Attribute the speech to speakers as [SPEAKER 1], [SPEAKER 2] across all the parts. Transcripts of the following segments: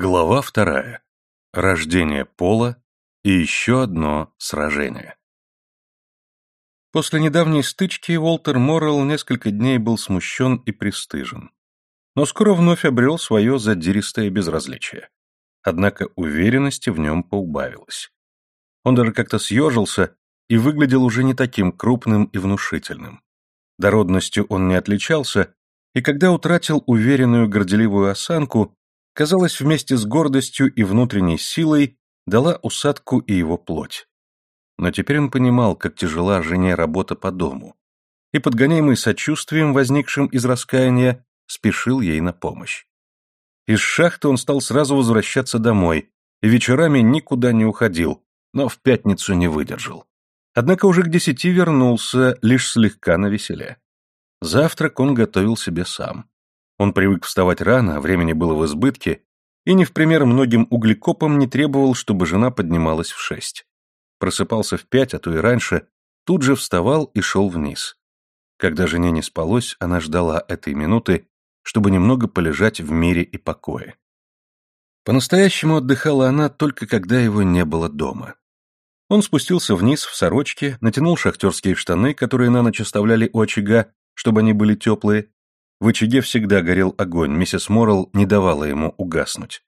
[SPEAKER 1] Глава вторая. Рождение Пола и еще одно сражение. После недавней стычки Уолтер Моррелл несколько дней был смущен и пристыжен. Но скоро вновь обрел свое задиристое безразличие. Однако уверенности в нем поубавилось. Он даже как-то съежился и выглядел уже не таким крупным и внушительным. Дородностью он не отличался, и когда утратил уверенную горделивую осанку, казалось, вместе с гордостью и внутренней силой дала усадку и его плоть. Но теперь он понимал, как тяжела жене работа по дому, и, подгоняемый сочувствием, возникшим из раскаяния, спешил ей на помощь. Из шахты он стал сразу возвращаться домой, и вечерами никуда не уходил, но в пятницу не выдержал. Однако уже к десяти вернулся, лишь слегка навеселе. Завтрак он готовил себе сам. Он привык вставать рано, времени было в избытке, и не в пример многим углекопам не требовал, чтобы жена поднималась в шесть. Просыпался в пять, а то и раньше, тут же вставал и шел вниз. Когда жене не спалось, она ждала этой минуты, чтобы немного полежать в мире и покое. По-настоящему отдыхала она только когда его не было дома. Он спустился вниз в сорочке, натянул шахтерские штаны, которые на ночь оставляли у очага, чтобы они были теплые, в очаге всегда горел огонь, миссис Моррелл не давала ему угаснуть.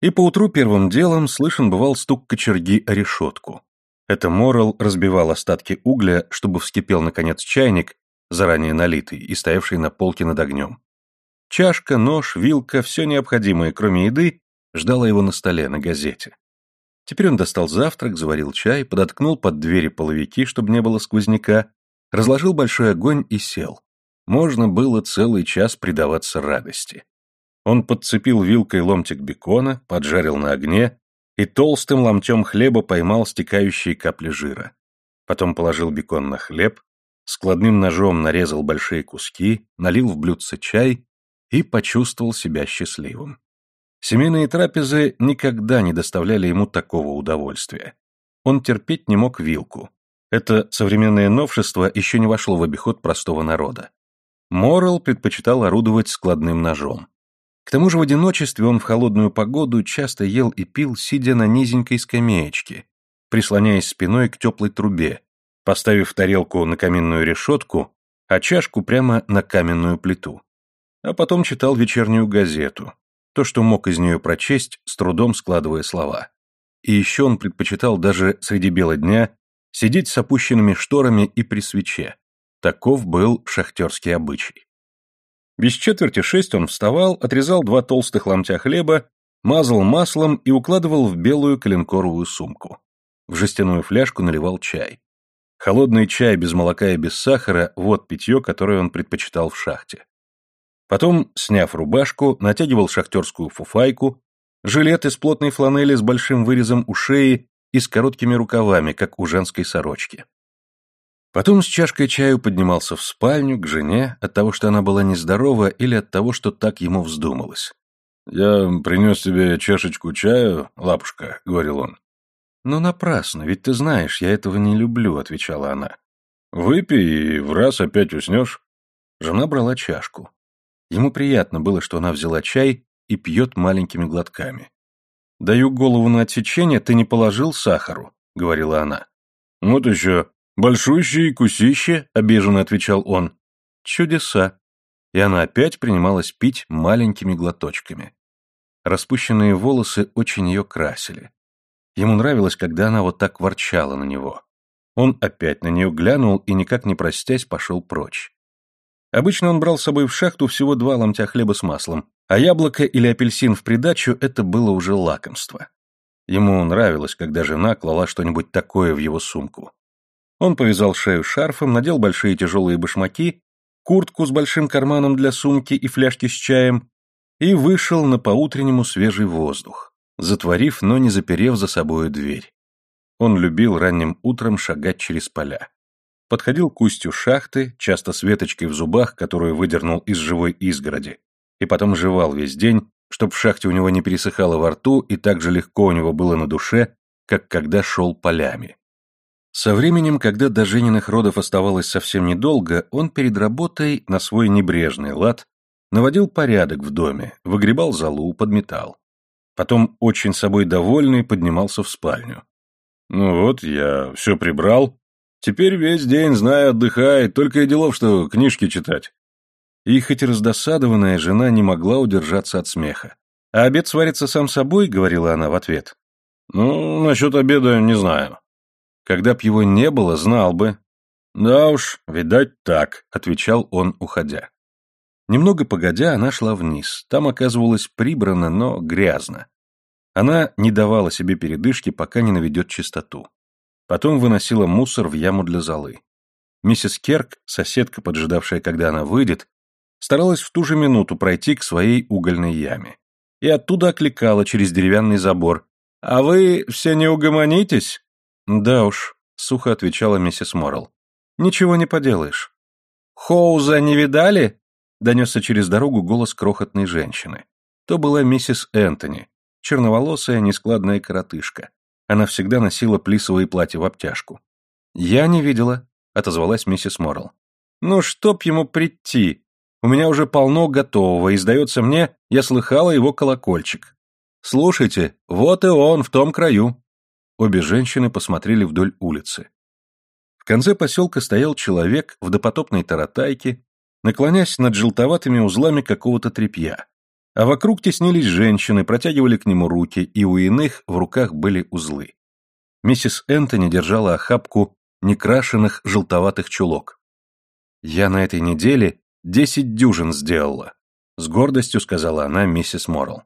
[SPEAKER 1] И поутру первым делом слышен бывал стук кочерги о решетку. Это Моррелл разбивал остатки угля, чтобы вскипел, наконец, чайник, заранее налитый и стоявший на полке над огнем. Чашка, нож, вилка, все необходимое, кроме еды, ждало его на столе, на газете. Теперь он достал завтрак, заварил чай, подоткнул под двери половики, чтобы не было сквозняка, разложил большой огонь и сел можно было целый час предаваться радости. Он подцепил вилкой ломтик бекона, поджарил на огне и толстым ломтем хлеба поймал стекающие капли жира. Потом положил бекон на хлеб, складным ножом нарезал большие куски, налил в блюдце чай и почувствовал себя счастливым. Семейные трапезы никогда не доставляли ему такого удовольствия. Он терпеть не мог вилку. Это современное новшество еще не вошло в обиход простого народа. Моррелл предпочитал орудовать складным ножом. К тому же в одиночестве он в холодную погоду часто ел и пил, сидя на низенькой скамеечке, прислоняясь спиной к теплой трубе, поставив тарелку на каминную решетку, а чашку прямо на каменную плиту. А потом читал вечернюю газету, то, что мог из нее прочесть, с трудом складывая слова. И еще он предпочитал даже среди бела дня сидеть с опущенными шторами и при свече, Таков был шахтерский обычай. Без четверти шесть он вставал, отрезал два толстых ломтя хлеба, мазал маслом и укладывал в белую коленкоровую сумку. В жестяную фляжку наливал чай. Холодный чай без молока и без сахара – вот питье, которое он предпочитал в шахте. Потом, сняв рубашку, натягивал шахтерскую фуфайку, жилет из плотной фланели с большим вырезом у шеи и с короткими рукавами, как у женской сорочки. Потом с чашкой чаю поднимался в спальню к жене от того, что она была нездорова, или от того, что так ему вздумалось. «Я принес тебе чашечку чаю, лапушка», — говорил он. «Ну, напрасно, ведь ты знаешь, я этого не люблю», — отвечала она. «Выпей, и в раз опять уснешь». Жена брала чашку. Ему приятно было, что она взяла чай и пьет маленькими глотками. «Даю голову на отсечение, ты не положил сахару», — говорила она. «Вот еще «Большущие кусище», — обиженно отвечал он. «Чудеса». И она опять принималась пить маленькими глоточками. Распущенные волосы очень ее красили. Ему нравилось, когда она вот так ворчала на него. Он опять на нее глянул и, никак не простясь, пошел прочь. Обычно он брал с собой в шахту всего два ломтя хлеба с маслом, а яблоко или апельсин в придачу – это было уже лакомство. Ему нравилось, когда жена клала что-нибудь такое в его сумку. Он повязал шею шарфом, надел большие тяжелые башмаки, куртку с большим карманом для сумки и фляжки с чаем и вышел на поутреннему свежий воздух, затворив, но не заперев за собою дверь. Он любил ранним утром шагать через поля. Подходил к устью шахты, часто с веточкой в зубах, которую выдернул из живой изгороди, и потом жевал весь день, чтоб в шахте у него не пересыхало во рту и так же легко у него было на душе, как когда шел полями. Со временем, когда до Жениных родов оставалось совсем недолго, он перед работой на свой небрежный лад наводил порядок в доме, выгребал залу, подметал. Потом, очень собой довольный, поднимался в спальню. «Ну вот, я все прибрал. Теперь весь день, знаю, отдыхает, только и делов, что книжки читать». И хоть раздосадованная жена не могла удержаться от смеха. «А обед сварится сам собой?» — говорила она в ответ. «Ну, насчет обеда не знаю. Когда б его не было, знал бы». «Да уж, видать так», — отвечал он, уходя. Немного погодя, она шла вниз. Там оказывалось прибрано, но грязно. Она не давала себе передышки, пока не наведет чистоту. Потом выносила мусор в яму для золы. Миссис Керк, соседка, поджидавшая, когда она выйдет, старалась в ту же минуту пройти к своей угольной яме. И оттуда окликала через деревянный забор. «А вы все не угомонитесь?» «Да уж», — сухо отвечала миссис Моррелл. «Ничего не поделаешь». «Хоуза не видали?» донесся через дорогу голос крохотной женщины. То была миссис Энтони, черноволосая, нескладная коротышка. Она всегда носила плисовые платья в обтяжку. «Я не видела», — отозвалась миссис Моррелл. «Ну, чтоб ему прийти. У меня уже полно готового, и, сдается мне, я слыхала его колокольчик. Слушайте, вот и он, в том краю». Обе женщины посмотрели вдоль улицы. В конце поселка стоял человек в допотопной таратайке, наклонясь над желтоватыми узлами какого-то тряпья. А вокруг теснились женщины, протягивали к нему руки, и у иных в руках были узлы. Миссис Энтони держала охапку некрашенных желтоватых чулок. «Я на этой неделе десять дюжин сделала», — с гордостью сказала она миссис Моррелл.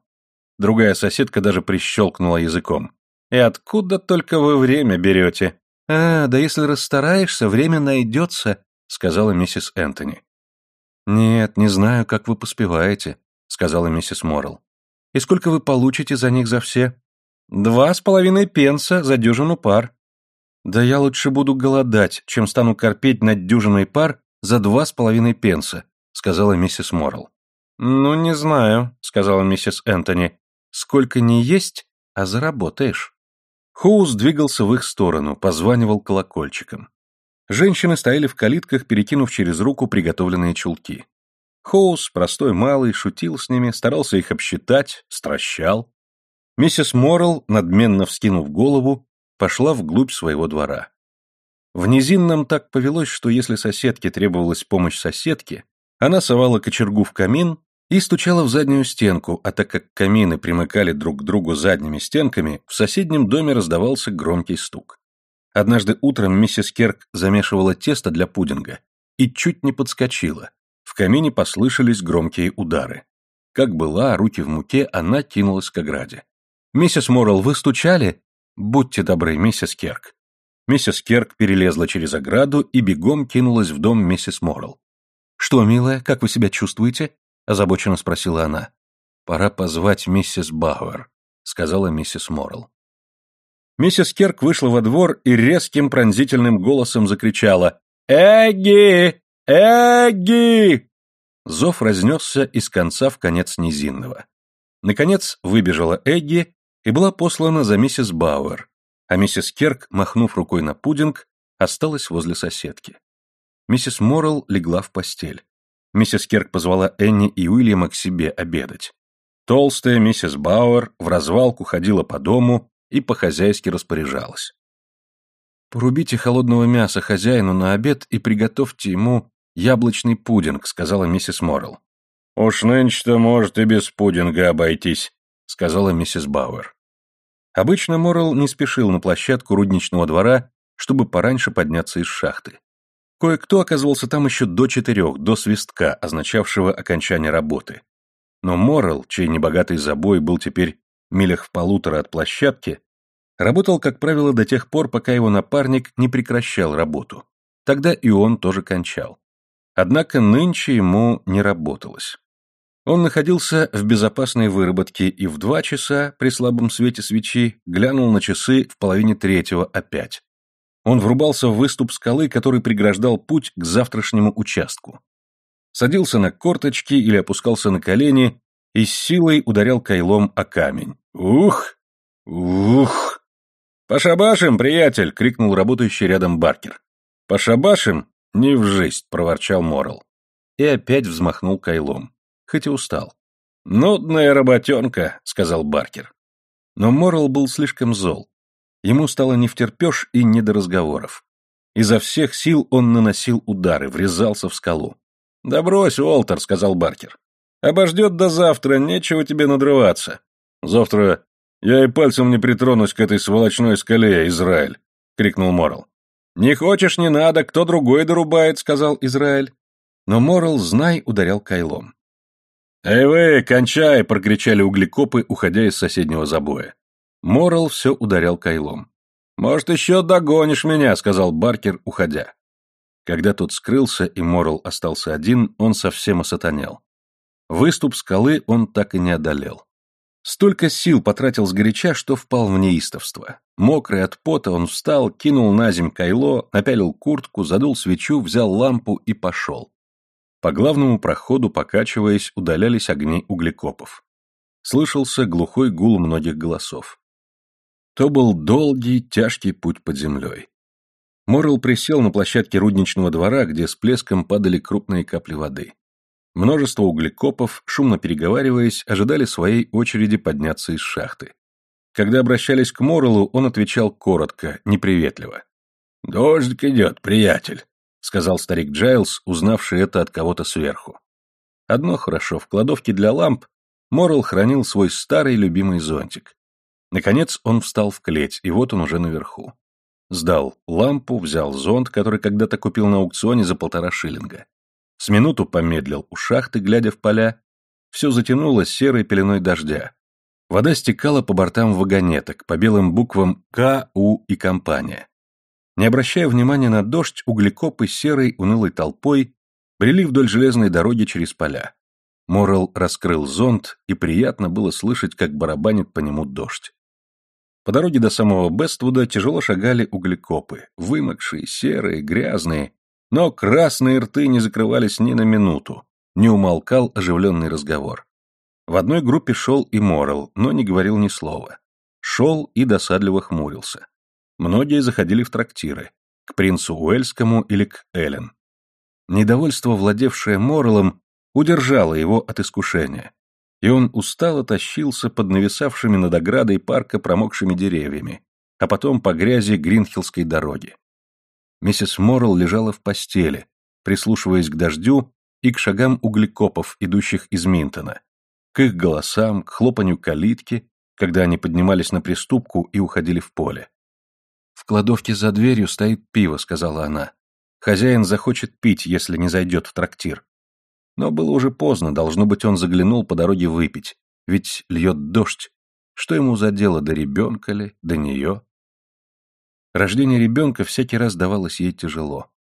[SPEAKER 1] Другая соседка даже прищелкнула языком. «И откуда только вы время берете?» «А, да если расстараешься, время найдется», — сказала миссис Энтони. «Нет, не знаю, как вы поспеваете», — сказала миссис Моррелл. «И сколько вы получите за них за все?» «Два с половиной пенса за дюжину пар». «Да я лучше буду голодать, чем стану корпеть над дюжиной пар за два с половиной пенса», — сказала миссис Моррелл. «Ну, не знаю», — сказала миссис Энтони. «Сколько не есть, а заработаешь». Хоус двигался в их сторону, позванивал колокольчиком. Женщины стояли в калитках, перекинув через руку приготовленные чулки. Хоус, простой малый, шутил с ними, старался их обсчитать, стращал. Миссис Моррелл, надменно вскинув голову, пошла вглубь своего двора. В низинном так повелось, что если соседке требовалась помощь соседки, она совала кочергу в камин и стучала в заднюю стенку, а так как камины примыкали друг к другу задними стенками, в соседнем доме раздавался громкий стук. Однажды утром миссис Керк замешивала тесто для пудинга и чуть не подскочила. В камине послышались громкие удары. Как была, руки в муке, она кинулась к ограде. «Миссис Моррелл, вы стучали?» «Будьте добры, миссис Керк». Миссис Керк перелезла через ограду и бегом кинулась в дом миссис Моррелл. «Что, милая, как вы себя чувствуете?» – озабоченно спросила она. «Пора позвать миссис Бауэр», – сказала миссис Моррелл. Миссис Керк вышла во двор и резким пронзительным голосом закричала «Эгги! Эгги!» Зов разнесся из конца в конец низинного. Наконец выбежала Эгги и была послана за миссис Бауэр, а миссис Керк, махнув рукой на пудинг, осталась возле соседки. Миссис Моррелл легла в постель. Миссис Керк позвала Энни и Уильяма к себе обедать. Толстая миссис Бауэр в развалку ходила по дому, и по-хозяйски распоряжалась. «Порубите холодного мяса хозяину на обед и приготовьте ему яблочный пудинг», — сказала миссис Моррелл. «Уж нынче-то может и без пудинга обойтись», — сказала миссис Бауэр. Обычно Моррелл не спешил на площадку рудничного двора, чтобы пораньше подняться из шахты. Кое-кто оказывался там еще до четырех, до свистка, означавшего окончание работы. Но Моррелл, чей небогатый забой был теперь милях в полутора от площадки, работал, как правило, до тех пор, пока его напарник не прекращал работу. Тогда и он тоже кончал. Однако нынче ему не работалось. Он находился в безопасной выработке и в два часа, при слабом свете свечи, глянул на часы в половине третьего опять. Он врубался в выступ скалы, который преграждал путь к завтрашнему участку. Садился на корточки или опускался на колени и с силой ударял кайлом о камень. «Ух! Ух!» «Пошабашим, приятель!» — крикнул работающий рядом Баркер. «Пошабашим? Не в жизнь!» — проворчал Моррелл. И опять взмахнул кайлом, хоть и устал. «Нудная работенка», — сказал Баркер. Но Моррел был слишком зол. Ему стало не втерпешь и не до разговоров. Изо всех сил он наносил удары, врезался в скалу. «Да брось, Уолтер», — сказал Баркер. «Обождет до завтра, нечего тебе надрываться. Завтра я и пальцем не притронусь к этой сволочной скале, Израиль», — крикнул Моррел. «Не хочешь, не надо, кто другой дорубает», — сказал Израиль. Но Моррел, знай, ударял кайлом. «Эй вы, кончай!» — прокричали углекопы, уходя из соседнего забоя. Моррел все ударял кайлом. «Может, еще догонишь меня», — сказал Баркер, уходя. Когда тот скрылся и Моррел остался один, он совсем осатанел. Выступ скалы он так и не одолел. Столько сил потратил сгоряча, что впал в неистовство. Мокрый от пота он встал, кинул на земь кайло, напялил куртку, задул свечу, взял лампу и пошел. По главному проходу, покачиваясь, удалялись огни углекопов. Слышался глухой гул многих голосов. То был долгий, тяжкий путь под землей. Моррел присел на площадке рудничного двора, где с плеском падали крупные капли воды. Множество углекопов, шумно переговариваясь, ожидали своей очереди подняться из шахты. Когда обращались к Моррелу, он отвечал коротко, неприветливо. «Дождик идет, приятель сказал старик Джайлз, узнавший это от кого-то сверху. Одно хорошо, в кладовке для ламп Моррел хранил свой старый любимый зонтик. Наконец он встал в клеть, и вот он уже наверху. Сдал лампу, взял зонт, который когда-то купил на аукционе за полтора шиллинга. С минуту помедлил у шахты, глядя в поля. Все затянуло серой пеленой дождя. Вода стекала по бортам вагонеток, по белым буквам К, У и компания. Не обращая внимания на дождь, углекопы серой, унылой толпой брели вдоль железной дороги через поля. Моррел раскрыл зонт, и приятно было слышать, как барабанит по нему дождь. По дороге до самого Бествуда тяжело шагали углекопы, вымокшие, серые, грязные, но красные рты не закрывались ни на минуту, не умолкал оживленный разговор. В одной группе шел и Моррел, но не говорил ни слова. Шел и досадливо хмурился. Многие заходили в трактиры, к принцу Уэльскому или к Эллен. Недовольство, владевшее Моррелом, удержало его от искушения, и он устало тащился под нависавшими над оградой парка промокшими деревьями, а потом по грязи Гринхиллской дороги. Миссис Моррел лежала в постели, прислушиваясь к дождю и к шагам углекопов, идущих из Минтона, к их голосам, к хлопанью калитки, когда они поднимались на приступку и уходили в поле. «В кладовке за дверью стоит пиво», — сказала она. «Хозяин захочет пить, если не зайдет в трактир». Но было уже поздно, должно быть, он заглянул по дороге выпить. Ведь льет дождь. Что ему за дело, до ребенка ли, до нее? Рождение ребенка всякий раз давалось ей тяжело.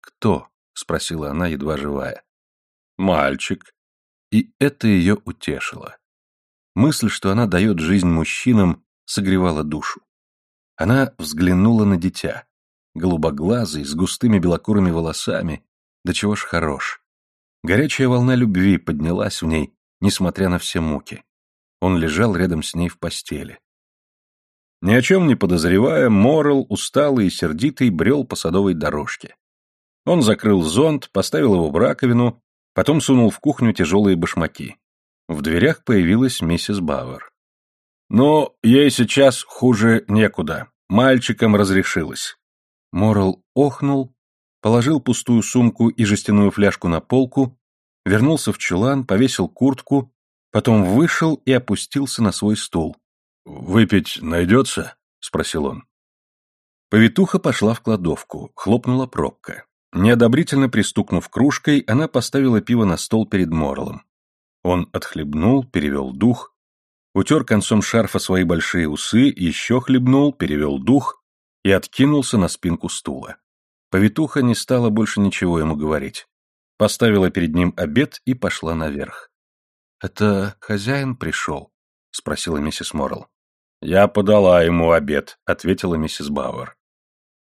[SPEAKER 1] «Кто?» — спросила она, едва живая. «Мальчик». И это ее утешило. Мысль, что она дает жизнь мужчинам, согревала душу. Она взглянула на дитя. Голубоглазый, с густыми белокурыми волосами. Да чего ж хорош. Горячая волна любви поднялась в ней, несмотря на все муки. Он лежал рядом с ней в постели. Ни о чем не подозревая, Моррел, усталый и сердитый, брел по садовой дорожке. Он закрыл зонт, поставил его в раковину, потом сунул в кухню тяжелые башмаки. В дверях появилась миссис Бауэр. Но ей сейчас хуже некуда. Мальчикам разрешилось. Морал охнул, положил пустую сумку и жестяную фляжку на полку, вернулся в чулан, повесил куртку, потом вышел и опустился на свой стул. «Выпить найдется?» — спросил он. Повитуха пошла в кладовку, хлопнула пробка. Неодобрительно пристукнув кружкой, она поставила пиво на стол перед Морлом. Он отхлебнул, перевел дух, утер концом шарфа свои большие усы, еще хлебнул, перевел дух и откинулся на спинку стула. Повитуха не стала больше ничего ему говорить. Поставила перед ним обед и пошла наверх. «Это хозяин пришел?» — спросила миссис Моррелл. «Я подала ему обед», — ответила миссис Бауэр.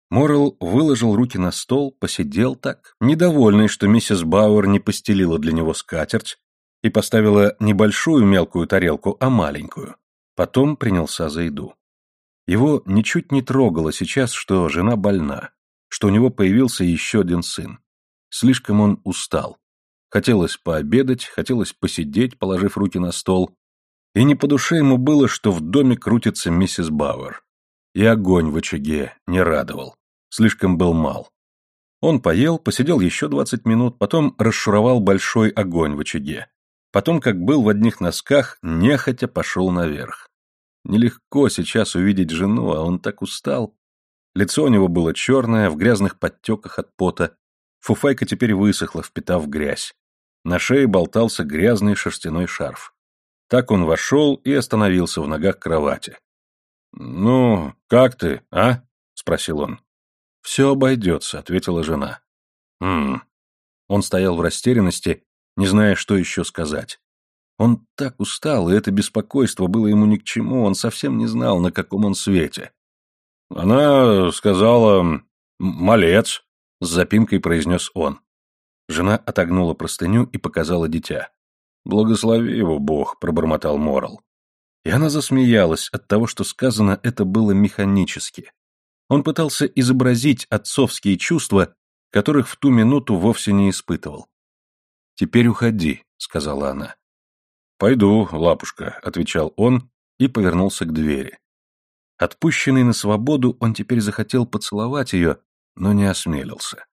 [SPEAKER 1] Моррелл выложил руки на стол, посидел так, недовольный, что миссис Бауэр не постелила для него скатерть, и поставила небольшую мелкую тарелку, а маленькую. Потом принялся за еду. Его ничуть не трогало сейчас, что жена больна, что у него появился еще один сын. Слишком он устал. Хотелось пообедать, хотелось посидеть, положив руки на стол. И не по душе ему было, что в доме крутится миссис Бауэр. И огонь в очаге не радовал. Слишком был мал. Он поел, посидел еще двадцать минут, потом расшуровал большой огонь в очаге. Потом, как был в одних носках, нехотя пошел наверх. Нелегко сейчас увидеть жену, а он так устал. Лицо у него было черное, в грязных подтеках от пота. Фуфайка теперь высохла, впитав грязь. На шее болтался грязный шерстяной шарф. Так он вошел и остановился в ногах кровати. «Ну, как ты, а?» — спросил он. «Все обойдется», — ответила жена. «Ммм». Он стоял в растерянности, не зная, что еще сказать. Он так устал, и это беспокойство было ему ни к чему, он совсем не знал, на каком он свете. Она сказала «малец», — с запинкой произнес он. Жена отогнула простыню и показала дитя. «Благослови его Бог», — пробормотал Морал. И она засмеялась от того, что сказано это было механически. Он пытался изобразить отцовские чувства, которых в ту минуту вовсе не испытывал. «Теперь уходи», — сказала она. «Пойду, лапушка», — отвечал он и повернулся к двери. Отпущенный на свободу, он теперь захотел поцеловать ее, но не осмелился.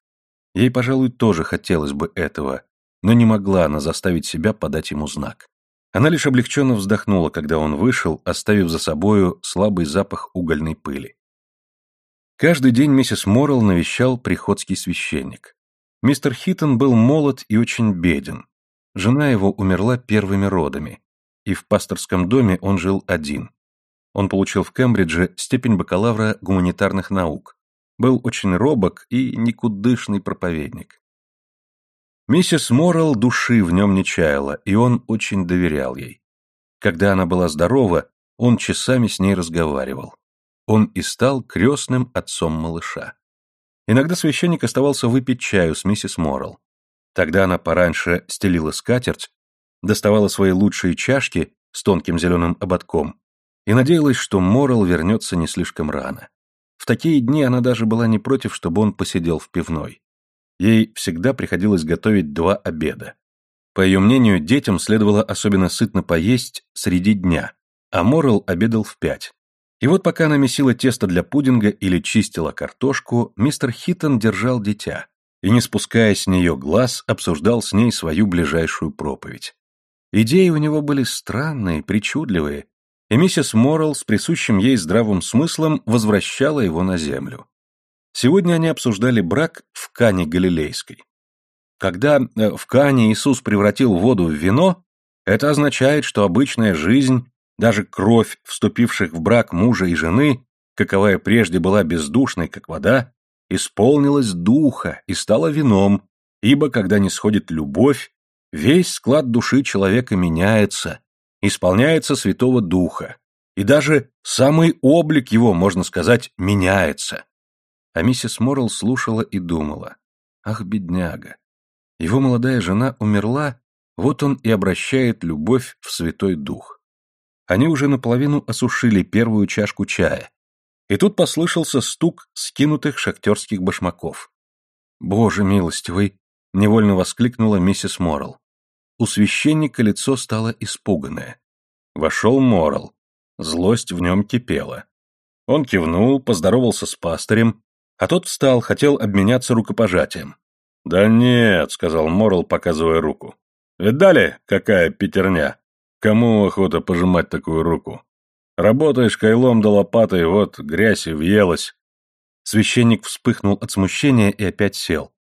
[SPEAKER 1] Ей, пожалуй, тоже хотелось бы этого, но не могла она заставить себя подать ему знак. Она лишь облегченно вздохнула, когда он вышел, оставив за собою слабый запах угольной пыли. Каждый день миссис Моррелл навещал приходский священник. Мистер Хиттон был молод и очень беден. Жена его умерла первыми родами, и в пасторском доме он жил один. Он получил в Кембридже степень бакалавра гуманитарных наук, был очень робок и никудышный проповедник. Миссис Моррелл души в нем не чаяла, и он очень доверял ей. Когда она была здорова, он часами с ней разговаривал. Он и стал крестным отцом малыша. Иногда священник оставался выпить чаю с миссис Моррелл. Тогда она пораньше стелила скатерть, доставала свои лучшие чашки с тонким зеленым ободком и надеялась, что Моррелл вернется не слишком рано. В такие дни она даже была не против, чтобы он посидел в пивной. Ей всегда приходилось готовить два обеда. По ее мнению, детям следовало особенно сытно поесть среди дня, а Моррелл обедал в пять. И вот пока она месила тесто для пудинга или чистила картошку, мистер Хиттон держал дитя и, не спуская с нее глаз, обсуждал с ней свою ближайшую проповедь. Идеи у него были странные, причудливые, и миссис Моррелл с присущим ей здравым смыслом возвращала его на землю. Сегодня они обсуждали брак в Кане Галилейской. Когда э, в Кане Иисус превратил воду в вино, это означает, что обычная жизнь, даже кровь вступивших в брак мужа и жены, каковая прежде была бездушной, как вода, исполнилась духа и стала вином, ибо когда не сходит любовь, весь склад души человека меняется, исполняется Святого Духа, и даже самый облик его, можно сказать, меняется. А миссис Моррелл слушала и думала. Ах, бедняга. Его молодая жена умерла, вот он и обращает любовь в Святой Дух. Они уже наполовину осушили первую чашку чая. И тут послышался стук скинутых шахтерских башмаков. «Боже милостивый!» — невольно воскликнула миссис Моррелл. У священника лицо стало испуганное. Вошел Моррелл. Злость в нем кипела. Он кивнул, поздоровался с пастырем, а тот встал, хотел обменяться рукопожатием. «Да нет», — сказал Морл, показывая руку. «Видали, какая пятерня? Кому охота пожимать такую руку? Работаешь кайлом да лопатой, вот грязь и въелась». Священник вспыхнул от смущения и опять сел.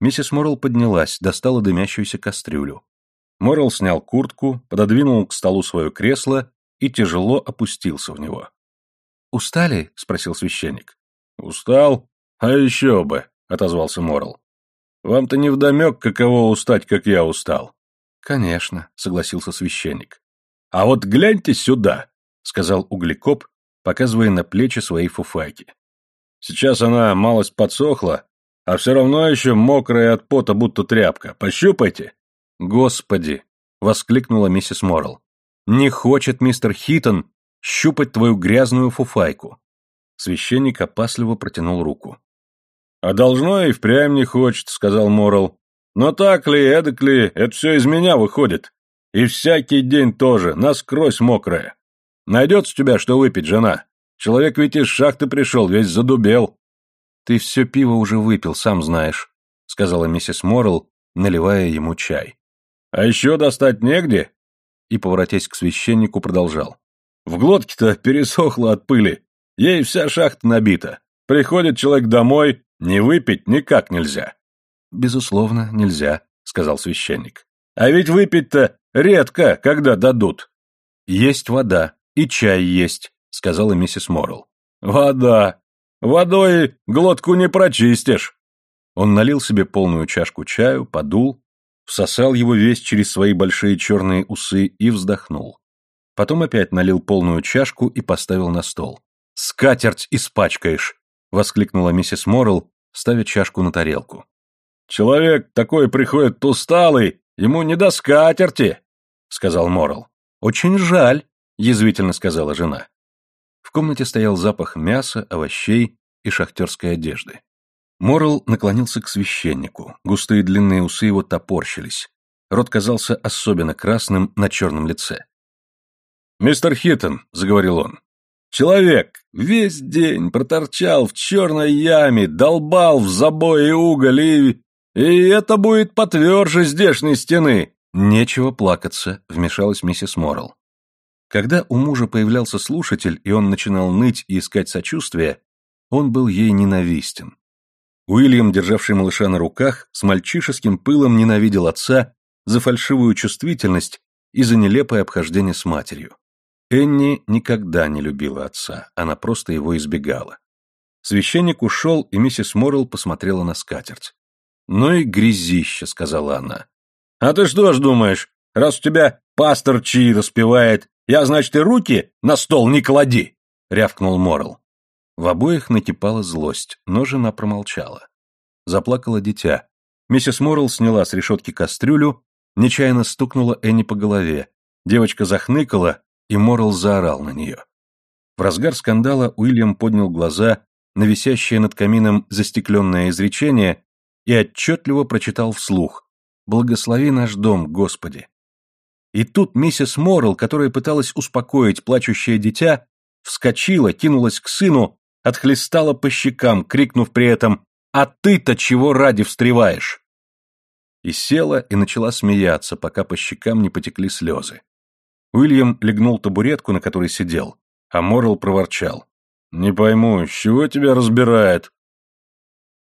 [SPEAKER 1] Миссис Морл поднялась, достала дымящуюся кастрюлю. Морл снял куртку, пододвинул к столу свое кресло и тяжело опустился в него. «Устали?» — спросил священник. «Устал? «А еще бы», — отозвался Морл. «Вам-то не вдомек, каково устать, как я устал». «Конечно», — согласился священник. «А вот гляньте сюда», — сказал углекоп, показывая на плечи своей фуфайки. «Сейчас она малость подсохла, а все равно еще мокрая от пота, будто тряпка. Пощупайте». «Господи!» — воскликнула миссис Морл. «Не хочет мистер Хитон щупать твою грязную фуфайку». Священник опасливо протянул руку. «А должно и впрямь не хочет», — сказал Морал. «Но так ли, эдак ли, это все из меня выходит. И всякий день тоже, насквозь мокрая. Найдется тебя, что выпить, жена? Человек ведь из шахты пришел, весь задубел. Ты все пиво уже выпил, сам знаешь, сказала миссис Моррелл, наливая ему чай. А еще достать негде? И, поворотясь к священнику, продолжал. В глотке-то пересохло от пыли. Ей вся шахта набита. Приходит человек домой, не выпить никак нельзя. Безусловно, нельзя, сказал священник. А ведь выпить-то редко, когда дадут. Есть вода, и чай есть, сказала миссис Моррелл. Вода. Водой глотку не прочистишь. Он налил себе полную чашку чаю, подул, всосал его весь через свои большие черные усы и вздохнул. Потом опять налил полную чашку и поставил на стол. «Скатерть испачкаешь!» — воскликнула миссис Моррелл, ставя чашку на тарелку. «Человек такой приходит усталый, ему не до скатерти!» — сказал Моррелл. «Очень жаль!» — язвительно сказала жена. В комнате стоял запах мяса, овощей и шахтерской одежды. Моррелл наклонился к священнику, густые длинные усы его топорщились. Рот казался особенно красным на черном лице. «Мистер Хиттон», — заговорил он, — «человек весь день проторчал в черной яме, долбал в забое уголь и... И это будет потверже здешней стены». «Нечего плакаться», — вмешалась миссис Моррелл. Когда у мужа появлялся слушатель, и он начинал ныть и искать сочувствия, он был ей ненавистен. Уильям, державший малыша на руках, с мальчишеским пылом ненавидел отца за фальшивую чувствительность и за нелепое обхождение с матерью. Энни никогда не любила отца, она просто его избегала. Священник ушел, и миссис Моррелл посмотрела на скатерть. «Ну и грязище», — сказала она. «А ты что ж думаешь, раз у тебя пастор чьи распевает, я, значит, и руки на стол не клади!» — рявкнул Моррелл. В обоих накипала злость, но жена промолчала. Заплакало дитя. Миссис Моррелл сняла с решетки кастрюлю, нечаянно стукнула Энни по голове. Девочка захныкала, и Моррелл заорал на нее. В разгар скандала Уильям поднял глаза на висящее над камином застекленное изречение и отчетливо прочитал вслух «Благослови наш дом, Господи». И тут миссис Моррелл, которая пыталась успокоить плачущее дитя, вскочила, кинулась к сыну отхлестала по щекам, крикнув при этом «А ты-то чего ради встреваешь?» И села и начала смеяться, пока по щекам не потекли слезы. Уильям легнул табуретку, на которой сидел, а Моррелл проворчал. «Не пойму, чего тебя разбирает?»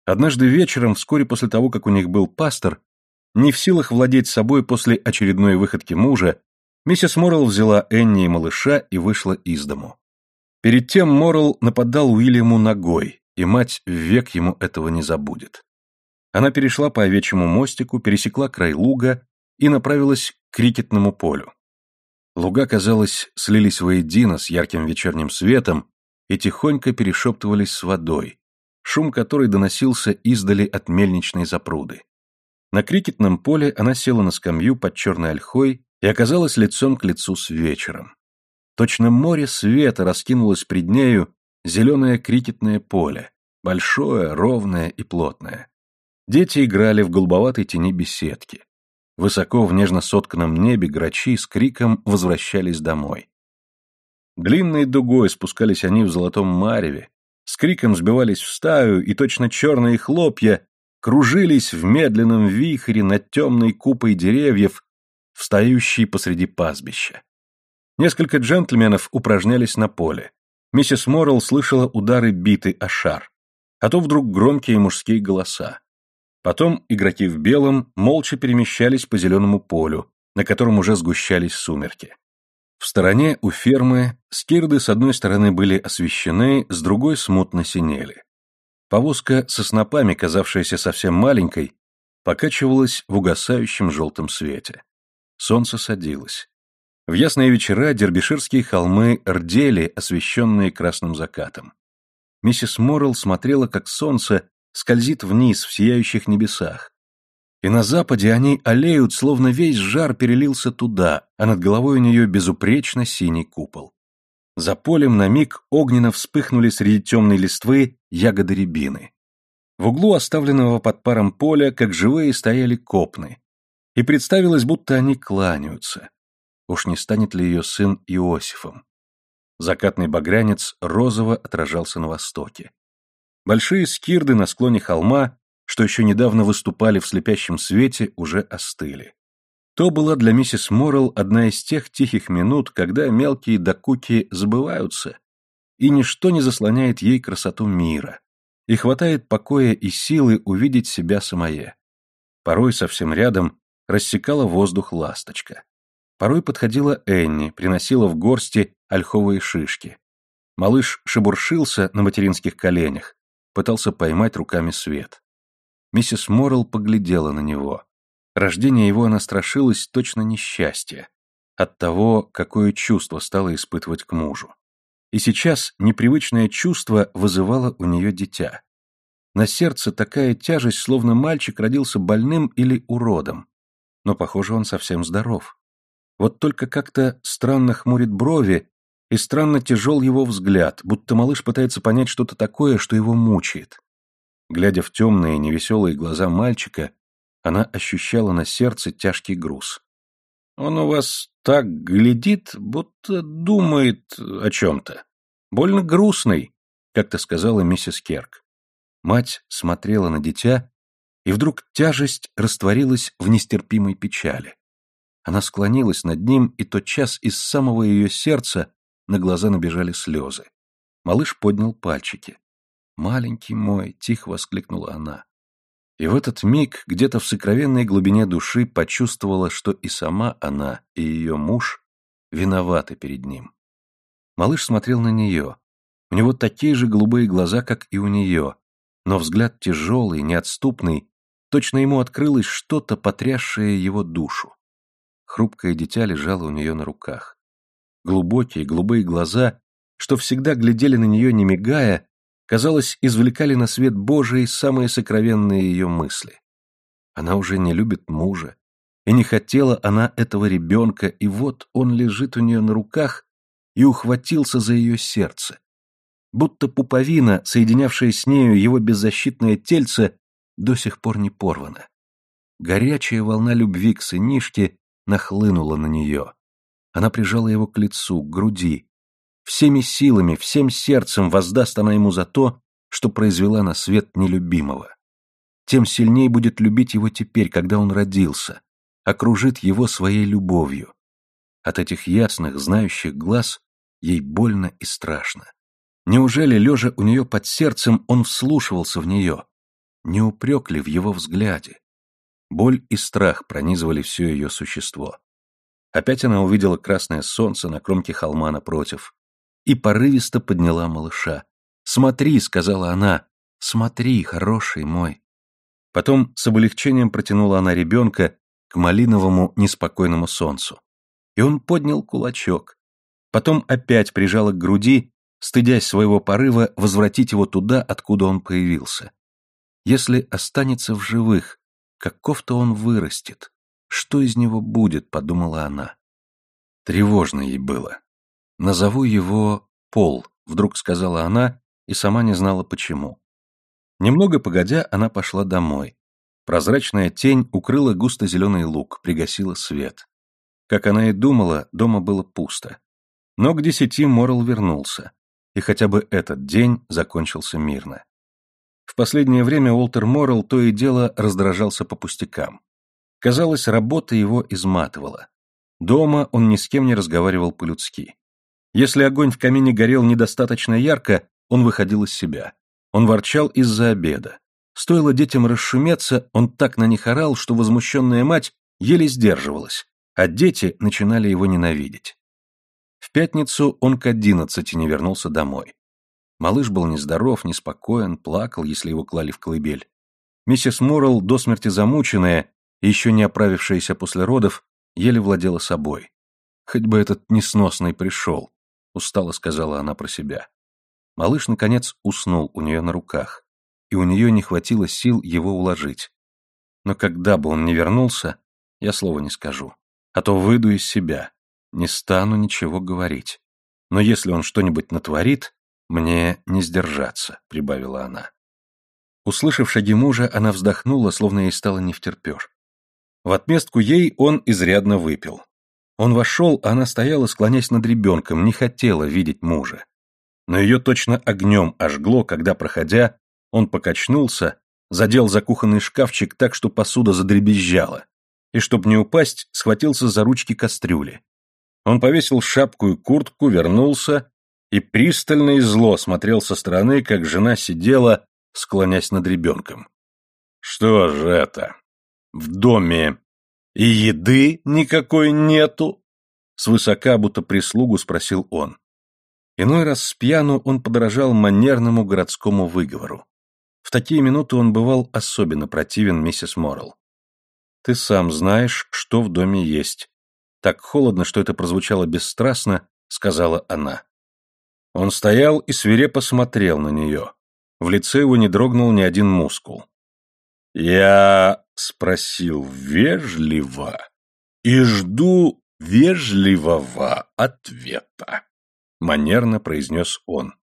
[SPEAKER 1] Однажды вечером, вскоре после того, как у них был пастор, не в силах владеть собой после очередной выходки мужа, миссис Моррелл взяла Энни и малыша и вышла из дому. Перед тем Моррелл нападал Уильяму ногой, и мать век ему этого не забудет. Она перешла по овечьему мостику, пересекла край луга и направилась к крикетному полю. Луга, казалось, слились воедино с ярким вечерним светом и тихонько перешептывались с водой, шум которой доносился издали от мельничной запруды. На крикетном поле она села на скамью под черной ольхой и оказалась лицом к лицу с вечером. Точно море света раскинулось пред нею зеленое крикетное поле, большое, ровное и плотное. Дети играли в голубоватой тени беседки. Высоко в нежно сотканном небе грачи с криком возвращались домой. Длинной дугой спускались они в золотом мареве, с криком сбивались в стаю, и точно черные хлопья кружились в медленном вихре над темной купой деревьев, встающей посреди пастбища. Несколько джентльменов упражнялись на поле. Миссис Моррелл слышала удары биты о шар. А то вдруг громкие мужские голоса. Потом игроки в белом молча перемещались по зеленому полю, на котором уже сгущались сумерки. В стороне у фермы скирды с одной стороны были освещены, с другой смутно синели. Повозка со снопами, казавшаяся совсем маленькой, покачивалась в угасающем желтом свете. Солнце садилось. В ясные вечера дербиширские холмы рдели, освещенные красным закатом. Миссис Моррелл смотрела, как солнце скользит вниз в сияющих небесах. И на западе они олеют, словно весь жар перелился туда, а над головой у нее безупречно синий купол. За полем на миг огненно вспыхнули среди темной листвы ягоды рябины. В углу оставленного под паром поля, как живые, стояли копны, и представилось, будто они кланяются. Уж не станет ли ее сын Иосифом? Закатный багрянец розово отражался на востоке. Большие скирды на склоне холма, что еще недавно выступали в слепящем свете, уже остыли. То была для миссис Моррелл одна из тех тихих минут, когда мелкие докуки забываются, и ничто не заслоняет ей красоту мира, и хватает покоя и силы увидеть себя самое. Порой совсем рядом рассекала воздух ласточка. Порой подходила Энни, приносила в горсти ольховые шишки. Малыш шебуршился на материнских коленях, пытался поймать руками свет. Миссис Моррелл поглядела на него. Рождение его она страшилась точно несчастья, от того, какое чувство стала испытывать к мужу. И сейчас непривычное чувство вызывало у нее дитя. На сердце такая тяжесть, словно мальчик родился больным или уродом. Но, похоже, он совсем здоров. Вот только как-то странно хмурит брови, и странно тяжел его взгляд, будто малыш пытается понять что-то такое, что его мучает. Глядя в темные, невеселые глаза мальчика, она ощущала на сердце тяжкий груз. «Он у вас так глядит, будто думает о чем-то. Больно грустный», — как-то сказала миссис Керк. Мать смотрела на дитя, и вдруг тяжесть растворилась в нестерпимой печали. Она склонилась над ним, и тотчас из самого ее сердца на глаза набежали слезы. Малыш поднял пальчики. «Маленький мой!» — тихо воскликнула она. И в этот миг где-то в сокровенной глубине души почувствовала, что и сама она, и ее муж виноваты перед ним. Малыш смотрел на нее. У него такие же голубые глаза, как и у нее, но взгляд тяжелый, неотступный, точно ему открылось что-то, потрясшее его душу. Хрупкое дитя лежало у нее на руках. Глубокие, голубые глаза, что всегда глядели на нее, не мигая, казалось, извлекали на свет Божий самые сокровенные ее мысли. Она уже не любит мужа, и не хотела она этого ребенка, и вот он лежит у нее на руках и ухватился за ее сердце. Будто пуповина, соединявшая с нею его беззащитное тельце, до сих пор не порвана. Горячая волна любви к сынишке нахлынула на нее. Она прижала его к лицу, к груди, Всеми силами, всем сердцем воздаст она ему за то, что произвела на свет нелюбимого. Тем сильнее будет любить его теперь, когда он родился, окружит его своей любовью. От этих ясных, знающих глаз ей больно и страшно. Неужели, лежа у нее под сердцем, он вслушивался в нее? Не упрек ли в его взгляде? Боль и страх пронизывали все ее существо. Опять она увидела красное солнце на кромке холма напротив, и порывисто подняла малыша. «Смотри», — сказала она, — «смотри, хороший мой». Потом с облегчением протянула она ребенка к малиновому неспокойному солнцу. И он поднял кулачок. Потом опять прижала к груди, стыдясь своего порыва возвратить его туда, откуда он появился. Если останется в живых, каков-то он вырастет. Что из него будет, подумала она. Тревожно ей было. «Назову его Пол», — вдруг сказала она и сама не знала почему. Немного погодя, она пошла домой. Прозрачная тень укрыла густо-зеленый луг, пригасила свет. Как она и думала, дома было пусто. Но к десяти Морл вернулся, и хотя бы этот день закончился мирно. В последнее время Уолтер Моррелл то и дело раздражался по пустякам. Казалось, работа его изматывала. Дома он ни с кем не разговаривал по-людски. Если огонь в камине горел недостаточно ярко, он выходил из себя. Он ворчал из-за обеда. Стоило детям расшуметься, он так на них орал, что возмущенная мать еле сдерживалась, а дети начинали его ненавидеть. В пятницу он к одиннадцати не вернулся домой. Малыш был нездоров, неспокоен, плакал, если его клали в колыбель. Миссис Моррелл, до смерти замученная еще не оправившаяся после родов, еле владела собой. Хоть бы этот несносный пришел устало сказала она про себя. Малыш, наконец, уснул у нее на руках, и у нее не хватило сил его уложить. Но когда бы он не вернулся, я слова не скажу, а то выйду из себя, не стану ничего говорить. Но если он что-нибудь натворит, мне не сдержаться, прибавила она. Услышав шаги мужа, она вздохнула, словно ей стало невтерпеж. В отместку ей он изрядно выпил. Он вошел, а она стояла, склонясь над ребенком, не хотела видеть мужа. Но ее точно огнем ожгло, когда, проходя, он покачнулся, задел за кухонный шкафчик так, что посуда задребезжала, и, чтоб не упасть, схватился за ручки кастрюли. Он повесил шапку и куртку, вернулся и пристально и зло смотрел со стороны, как жена сидела, склонясь над ребенком. «Что же это? В доме и еды никакой нету?» Свысока, будто прислугу, спросил он. Иной раз с пьяну он подражал манерному городскому выговору. В такие минуты он бывал особенно противен миссис Моррелл. «Ты сам знаешь, что в доме есть». Так холодно, что это прозвучало бесстрастно, сказала она. Он стоял и свирепо смотрел на нее. В лице его не дрогнул ни один мускул. «Я спросил вежливо и жду вежливого ответа», — манерно произнес он.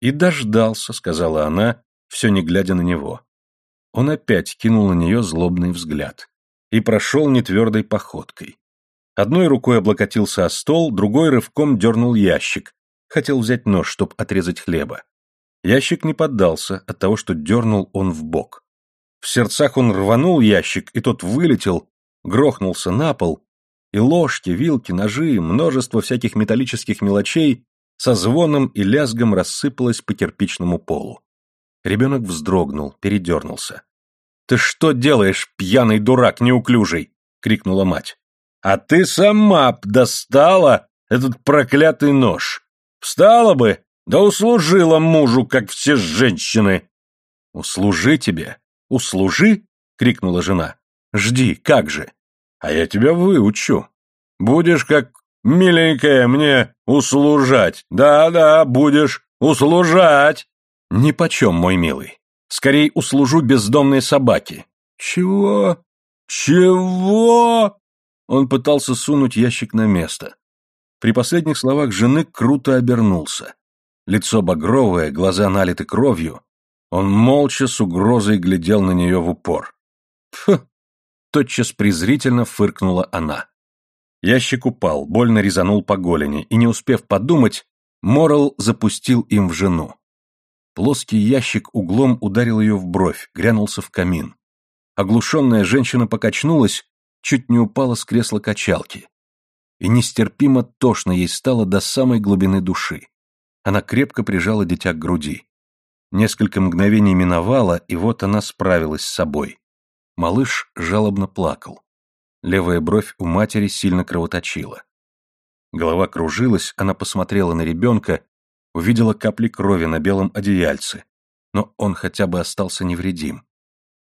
[SPEAKER 1] «И дождался», — сказала она, все не глядя на него. Он опять кинул на нее злобный взгляд и прошел нетвердой походкой. Одной рукой облокотился о стол, другой рывком дернул ящик, хотел взять нож, чтоб отрезать хлеба. Ящик не поддался от того, что дернул он в бок. В сердцах он рванул ящик, и тот вылетел, грохнулся на пол, и ложки, вилки, ножи, множество всяких металлических мелочей со звоном и лязгом рассыпалось по кирпичному полу. Ребенок вздрогнул, передернулся. «Ты что делаешь, пьяный дурак неуклюжий?» — крикнула мать. «А ты сама достала этот проклятый нож. Встала бы, да услужила мужу, как все женщины». «Услужи тебе? Услужи?» — крикнула жена. «Жди, как же? А я тебя выучу. Будешь, как миленькая, мне услужать. Да-да, будешь услужать». «Ни почем, мой милый. Скорей услужу бездомной собаке». «Чего? Чего?» Он пытался сунуть ящик на место. При последних словах жены круто обернулся. Лицо багровое, глаза налиты кровью. Он молча с угрозой глядел на нее в упор. «Фу!» — тотчас презрительно фыркнула она. Ящик упал, больно резанул по голени, и, не успев подумать, Морал запустил им в жену. Плоский ящик углом ударил ее в бровь, грянулся в камин. Оглушенная женщина покачнулась, чуть не упала с кресла качалки. И нестерпимо тошно ей стало до самой глубины души. Она крепко прижала дитя к груди. Несколько мгновений миновало, и вот она справилась с собой. Малыш жалобно плакал. Левая бровь у матери сильно кровоточила. Голова кружилась, она посмотрела на ребенка увидела капли крови на белом одеяльце, но он хотя бы остался невредим.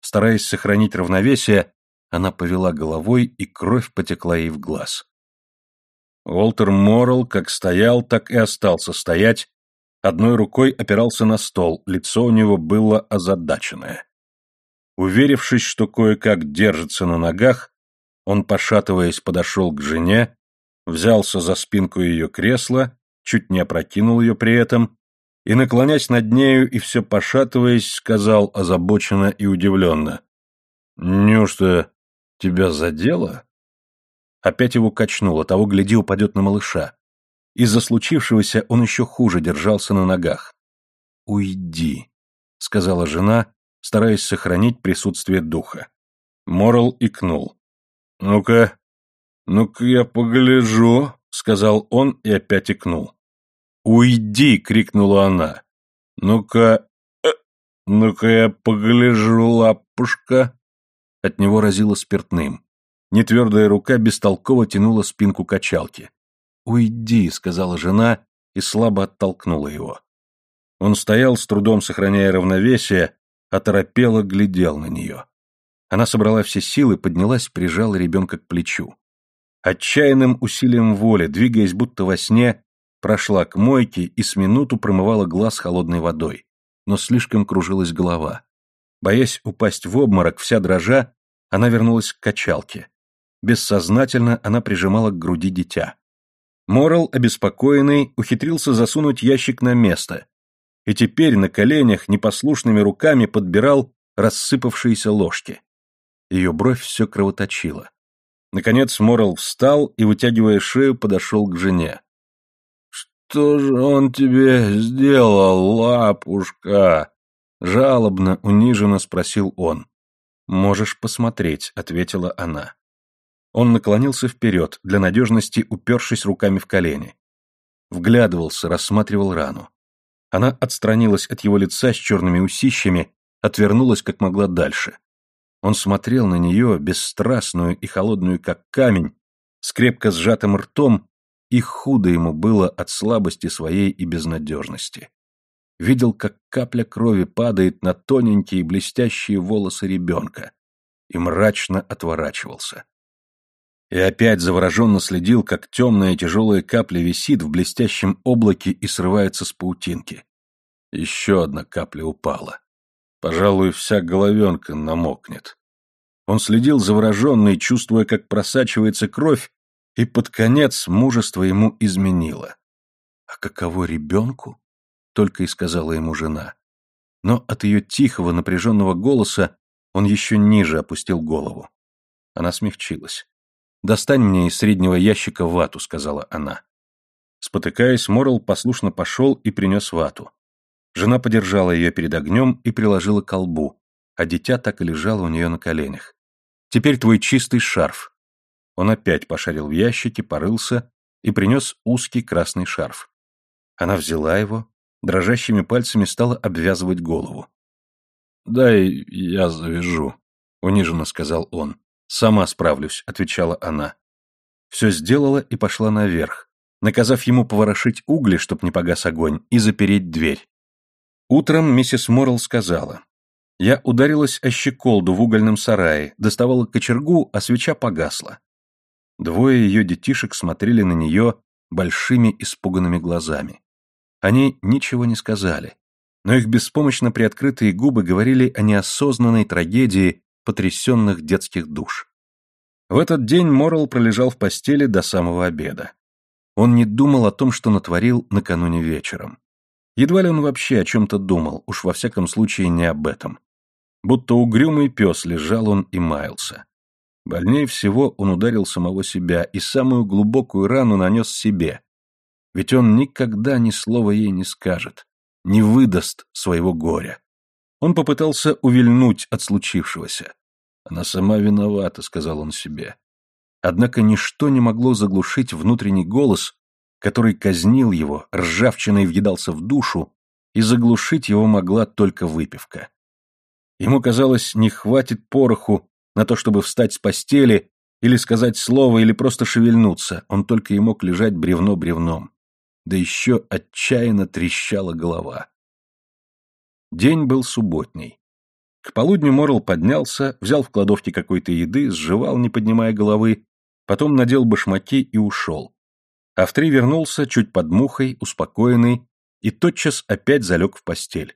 [SPEAKER 1] Стараясь сохранить равновесие, она повела головой, и кровь потекла ей в глаз. Уолтер Моррелл как стоял, так и остался стоять, одной рукой опирался на стол, лицо у него было озадаченное. Уверившись, что кое-как держится на ногах, он, пошатываясь, подошел к жене, взялся за спинку ее кресла чуть не опрокинул ее при этом, и, наклонясь над нею и все пошатываясь, сказал озабоченно и удивленно. «Неужто тебя задело?» Опять его качнуло, того гляди упадет на малыша. Из-за случившегося он еще хуже держался на ногах. «Уйди», — сказала жена, стараясь сохранить присутствие духа. Морал икнул. «Ну-ка, ну-ка я погляжу», — сказал он и опять икнул. «Уйди!» — крикнула она. «Ну-ка, э, ну-ка я погляжу, лапушка!» От него разило спиртным. Нетвердая рука бестолково тянула спинку качалки. «Уйди!» — сказала жена и слабо оттолкнула его. Он стоял, с трудом сохраняя равновесие, оторопело глядел на нее. Она собрала все силы, поднялась, прижала ребенка к плечу. Отчаянным усилием воли, двигаясь будто во сне, прошла к мойке и с минуту промывала глаз холодной водой, но слишком кружилась голова. Боясь упасть в обморок, вся дрожа, она вернулась к качалке. Бессознательно она прижимала к груди дитя. Морал, обеспокоенный, ухитрился засунуть ящик на место, и теперь на коленях непослушными руками подбирал рассыпавшиеся ложки. Ее бровь все кровоточила. Наконец Моррел встал и, вытягивая шею, подошел к жене. «Что же он тебе сделал, лапушка?» Жалобно, униженно спросил он. «Можешь посмотреть», — ответила она. Он наклонился вперед, для надежности упершись руками в колени. Вглядывался, рассматривал рану. Она отстранилась от его лица с черными усищами, отвернулась как могла дальше. Он смотрел на нее, бесстрастную и холодную, как камень, с крепко сжатым ртом, и худо ему было от слабости своей и безнадежности. Видел, как капля крови падает на тоненькие блестящие волосы ребенка, и мрачно отворачивался. И опять завороженно следил, как темная тяжелая капля висит в блестящем облаке и срывается с паутинки. Еще одна капля упала. Пожалуй, вся головенка намокнет. Он следил завороженный, чувствуя, как просачивается кровь, и под конец мужество ему изменило. «А каково ребенку?» — только и сказала ему жена. Но от ее тихого, напряженного голоса он еще ниже опустил голову. Она смягчилась. «Достань мне из среднего ящика вату», — сказала она. Спотыкаясь, Морл послушно пошел и принес вату. Жена подержала ее перед огнем и приложила к колбу, а дитя так и лежало у нее на коленях. «Теперь твой чистый шарф». Он опять пошарил в ящике, порылся и принес узкий красный шарф. Она взяла его, дрожащими пальцами стала обвязывать голову. «Дай я завяжу», — униженно сказал он. «Сама справлюсь», — отвечала она. Все сделала и пошла наверх, наказав ему поворошить угли, чтоб не погас огонь, и запереть дверь. Утром миссис Моррелл сказала. Я ударилась о щеколду в угольном сарае, доставала кочергу, а свеча погасла. Двое ее детишек смотрели на нее большими испуганными глазами. Они ничего не сказали, но их беспомощно приоткрытые губы говорили о неосознанной трагедии потрясенных детских душ. В этот день Моррелл пролежал в постели до самого обеда. Он не думал о том, что натворил накануне вечером. Едва ли он вообще о чем-то думал, уж во всяком случае не об этом. Будто угрюмый пес лежал он и маялся. Больнее всего он ударил самого себя и самую глубокую рану нанес себе. Ведь он никогда ни слова ей не скажет, не выдаст своего горя. Он попытался увильнуть от случившегося. «Она сама виновата», — сказал он себе. Однако ничто не могло заглушить внутренний голос, который казнил его, ржавчиной въедался в душу, и заглушить его могла только выпивка. Ему казалось, не хватит пороху на то, чтобы встать с постели, или сказать слово, или просто шевельнуться, он только и мог лежать бревно бревном. Да еще отчаянно трещала голова. День был субботний. К полудню Морл поднялся, взял в кладовке какой-то еды, сживал, не поднимая головы, потом надел башмаки и ушел. А в три вернулся, чуть под мухой, успокоенный, и тотчас опять залег в постель.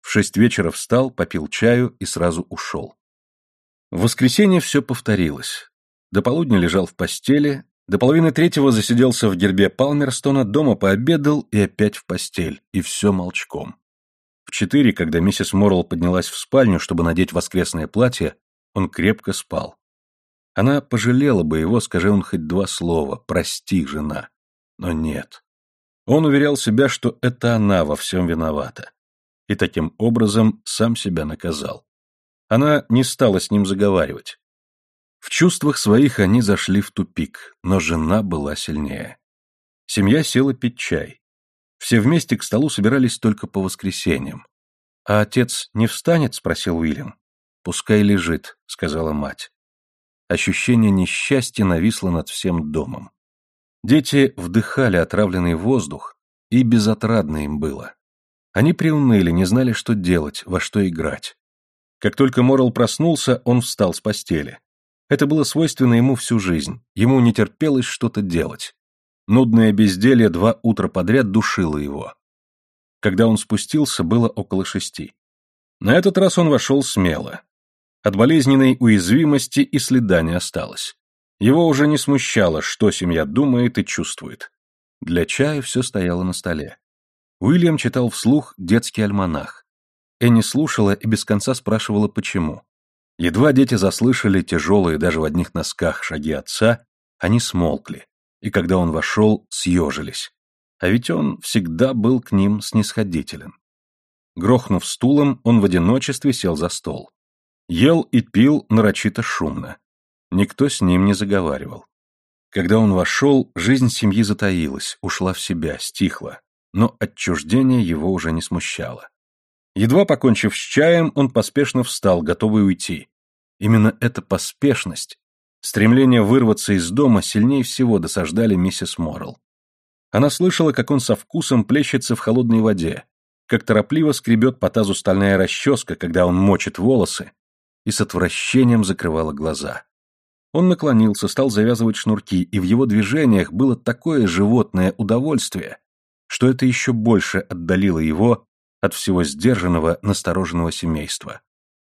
[SPEAKER 1] В шесть вечера встал, попил чаю и сразу ушел. В воскресенье все повторилось. До полудня лежал в постели, до половины третьего засиделся в гербе Палмерстона, дома пообедал и опять в постель, и все молчком. В четыре, когда миссис Моррелл поднялась в спальню, чтобы надеть воскресное платье, он крепко спал. Она пожалела бы его, скажи он хоть два слова «прости, жена». Но нет. Он уверял себя, что это она во всем виновата. И таким образом сам себя наказал. Она не стала с ним заговаривать. В чувствах своих они зашли в тупик, но жена была сильнее. Семья села пить чай. Все вместе к столу собирались только по воскресеньям. «А отец не встанет?» — спросил Уильям. «Пускай лежит», — сказала мать. Ощущение несчастья нависло над всем домом. Дети вдыхали отравленный воздух, и безотрадно им было. Они приуныли, не знали, что делать, во что играть. Как только Морал проснулся, он встал с постели. Это было свойственно ему всю жизнь, ему не терпелось что-то делать. Нудное безделье два утра подряд душило его. Когда он спустился, было около шести. На этот раз он вошел смело. От болезненной уязвимости и следа не осталось. Его уже не смущало, что семья думает и чувствует. Для чая все стояло на столе. Уильям читал вслух детский альманах. Энни слушала и без конца спрашивала, почему. Едва дети заслышали тяжелые даже в одних носках шаги отца, они смолкли, и когда он вошел, съежились. А ведь он всегда был к ним снисходителен. Грохнув стулом, он в одиночестве сел за стол. Ел и пил нарочито шумно. Никто с ним не заговаривал. Когда он вошел, жизнь семьи затаилась, ушла в себя, стихла, но отчуждение его уже не смущало. Едва покончив с чаем, он поспешно встал, готовый уйти. Именно эта поспешность, стремление вырваться из дома сильнее всего досаждали миссис Моррелл. Она слышала, как он со вкусом плещется в холодной воде, как торопливо скребет по тазу стальная расческа, когда он мочит волосы, и с отвращением закрывала глаза. Он наклонился, стал завязывать шнурки, и в его движениях было такое животное удовольствие, что это еще больше отдалило его от всего сдержанного, настороженного семейства.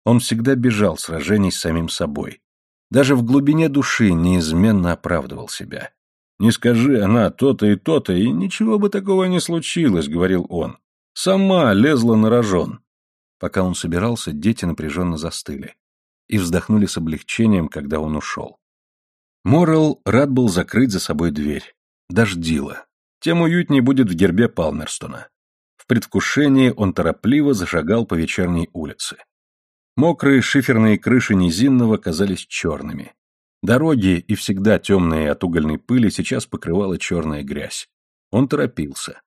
[SPEAKER 1] Он всегда бежал сражений с самим собой. Даже в глубине души неизменно оправдывал себя. «Не скажи она то-то и то-то, и ничего бы такого не случилось», — говорил он. «Сама лезла на рожон». Пока он собирался, дети напряженно застыли и вздохнули с облегчением, когда он ушел. Моррелл рад был закрыть за собой дверь. Дождило. Тем уютнее будет в гербе Палмерстона. В предвкушении он торопливо зашагал по вечерней улице. Мокрые шиферные крыши низинного казались черными. Дороги, и всегда темные от угольной пыли, сейчас покрывала черная грязь. Он торопился.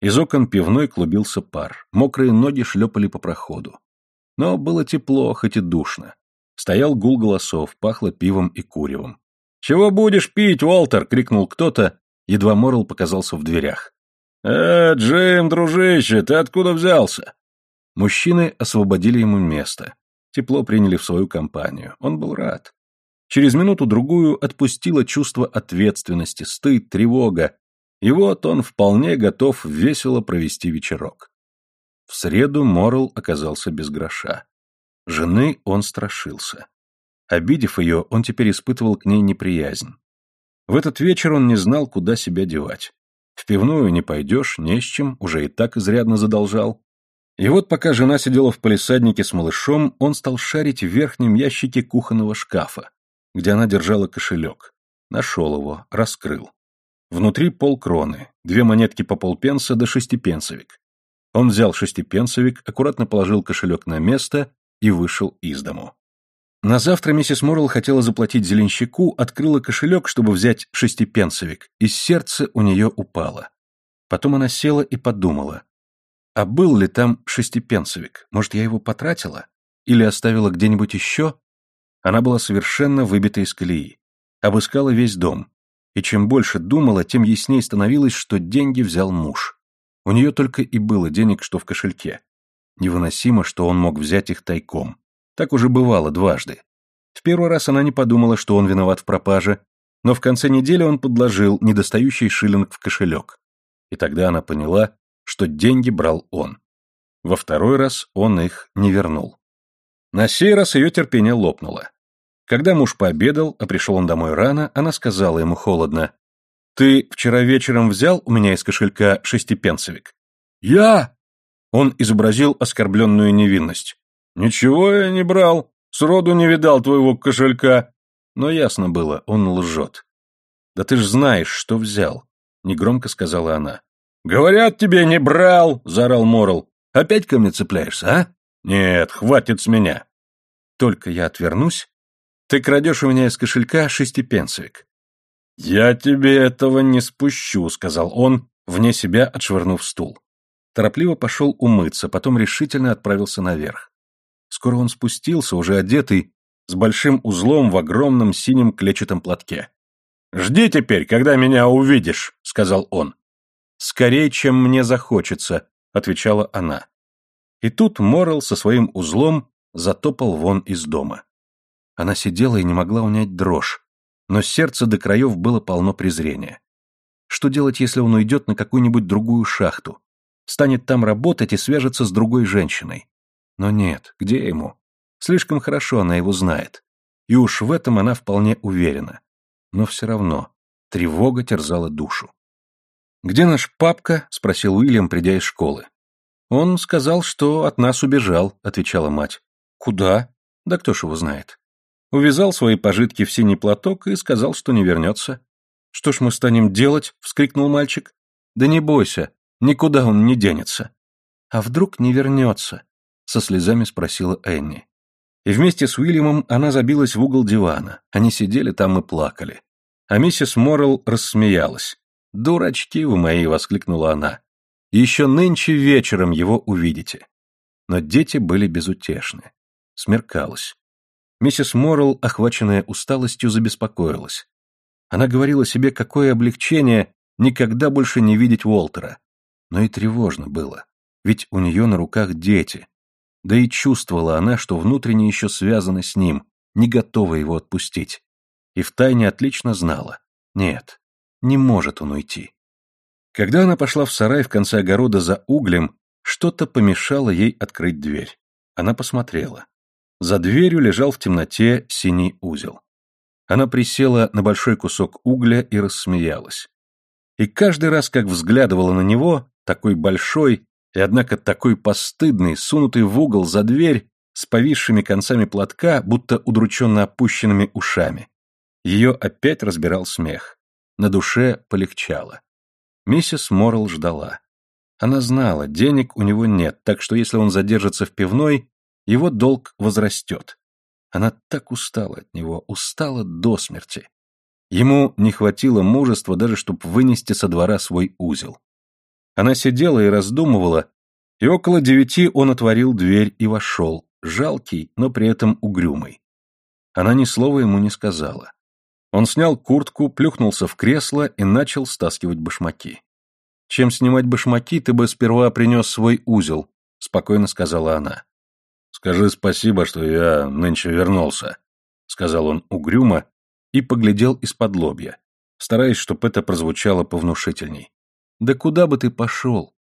[SPEAKER 1] Из окон пивной клубился пар, мокрые ноги шлепали по проходу. Но было тепло, хоть и душно. Стоял гул голосов, пахло пивом и куревом. «Чего будешь пить, Уолтер?» — крикнул кто-то, едва Моррел показался в дверях. «Э, Джим, дружище, ты откуда взялся?» Мужчины освободили ему место. Тепло приняли в свою компанию. Он был рад. Через минуту-другую отпустило чувство ответственности, стыд, тревога. И вот он вполне готов весело провести вечерок. В среду Моррел оказался без гроша. Жены он страшился. Обидев ее, он теперь испытывал к ней неприязнь. В этот вечер он не знал, куда себя девать. В пивную не пойдешь, не с чем, уже и так изрядно задолжал. И вот пока жена сидела в палисаднике с малышом, он стал шарить в верхнем ящике кухонного шкафа, где она держала кошелек. Нашел его, раскрыл. Внутри полкроны, две монетки по полпенса да шестипенсовик. Он взял шестипенсовик, аккуратно положил кошелек на место и вышел из дому. На завтра миссис Моррелл хотела заплатить зеленщику, открыла кошелек, чтобы взять шестипенсовик, и сердце у нее упало. Потом она села и подумала, а был ли там шестипенсовик? Может, я его потратила? Или оставила где-нибудь еще? Она была совершенно выбита из колеи. Обыскала весь дом. И чем больше думала, тем ясней становилось, что деньги взял муж. У нее только и было денег, что в кошельке. Невыносимо, что он мог взять их тайком. Так уже бывало дважды. В первый раз она не подумала, что он виноват в пропаже, но в конце недели он подложил недостающий шиллинг в кошелек. И тогда она поняла, что деньги брал он. Во второй раз он их не вернул. На сей раз ее терпение лопнуло. Когда муж пообедал, а пришел он домой рано, она сказала ему холодно, «Ты вчера вечером взял у меня из кошелька шестипенсовик?» «Я!» Он изобразил оскорбленную невинность. «Ничего я не брал, сроду не видал твоего кошелька». Но ясно было, он лжет. «Да ты ж знаешь, что взял», — негромко сказала она. «Говорят, тебе не брал!» — заорал Морл. «Опять ко мне цепляешься, а? Нет, хватит с меня!» «Только я отвернусь, ты крадешь у меня из кошелька шестипенсовик». «Я тебе этого не спущу», — сказал он, вне себя отшвырнув стул. Торопливо пошел умыться, потом решительно отправился наверх. Скоро он спустился, уже одетый, с большим узлом в огромном синем клетчатом платке. «Жди теперь, когда меня увидишь», — сказал он. «Скорее, чем мне захочется», — отвечала она. И тут Моррел со своим узлом затопал вон из дома. Она сидела и не могла унять дрожь, но сердце до краев было полно презрения. Что делать, если он уйдет на какую-нибудь другую шахту? Станет там работать и свяжется с другой женщиной? Но нет, где ему? Слишком хорошо она его знает. И уж в этом она вполне уверена. Но все равно тревога терзала душу. «Где наш папка?» — спросил Уильям, придя из школы. «Он сказал, что от нас убежал», — отвечала мать. «Куда?» Да кто ж его знает. Увязал свои пожитки в синий платок и сказал, что не вернется. «Что ж мы станем делать?» — вскрикнул мальчик. «Да не бойся, никуда он не денется». «А вдруг не вернется?» — со слезами спросила Энни. И вместе с Уильямом она забилась в угол дивана. Они сидели там и плакали. А миссис Моррелл рассмеялась. «Дурачки вы мои!» — воскликнула она. «Еще нынче вечером его увидите». Но дети были безутешны. Смеркалось. Миссис Моррелл, охваченная усталостью, забеспокоилась. Она говорила себе, какое облегчение никогда больше не видеть Уолтера. Но и тревожно было, ведь у нее на руках дети. Да и чувствовала она, что внутренне еще связана с ним, не готова его отпустить. И втайне отлично знала. Нет, не может он уйти. Когда она пошла в сарай в конце огорода за углем, что-то помешало ей открыть дверь. Она посмотрела. За дверью лежал в темноте синий узел. Она присела на большой кусок угля и рассмеялась. И каждый раз, как взглядывала на него, такой большой и, однако, такой постыдный, сунутый в угол за дверь, с повисшими концами платка, будто удрученно опущенными ушами. Ее опять разбирал смех. На душе полегчало. Миссис Моррелл ждала. Она знала, денег у него нет, так что если он задержится в пивной, его долг возрастет. Она так устала от него, устала до смерти. Ему не хватило мужества даже, чтобы вынести со двора свой узел. Она сидела и раздумывала, и около девяти он отворил дверь и вошел, жалкий, но при этом угрюмый. Она ни слова ему не сказала. Он снял куртку, плюхнулся в кресло и начал стаскивать башмаки. «Чем снимать башмаки, ты бы сперва принес свой узел», — спокойно сказала она. «Скажи спасибо, что я нынче вернулся», — сказал он угрюмо и поглядел из-под лобья, стараясь, чтобы это прозвучало повнушительней. «Да куда бы ты пошел?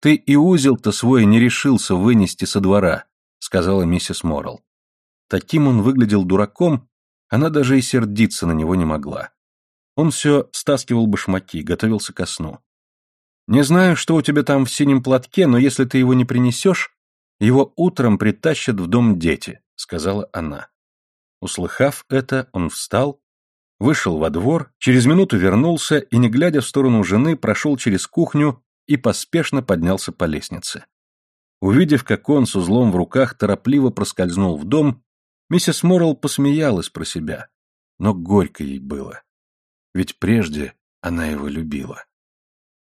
[SPEAKER 1] Ты и узел-то свой не решился вынести со двора», — сказала миссис Моррелл. Таким он выглядел дураком, она даже и сердиться на него не могла. Он все стаскивал башмаки, готовился ко сну. «Не знаю, что у тебя там в синем платке, но если ты его не принесешь, его утром притащат в дом дети», — сказала она. Услыхав это, он встал, вышел во двор, через минуту вернулся и, не глядя в сторону жены, прошел через кухню и поспешно поднялся по лестнице. Увидев, как он с узлом в руках торопливо проскользнул в дом, миссис Моррелл посмеялась про себя, но горько ей было. Ведь прежде она его любила.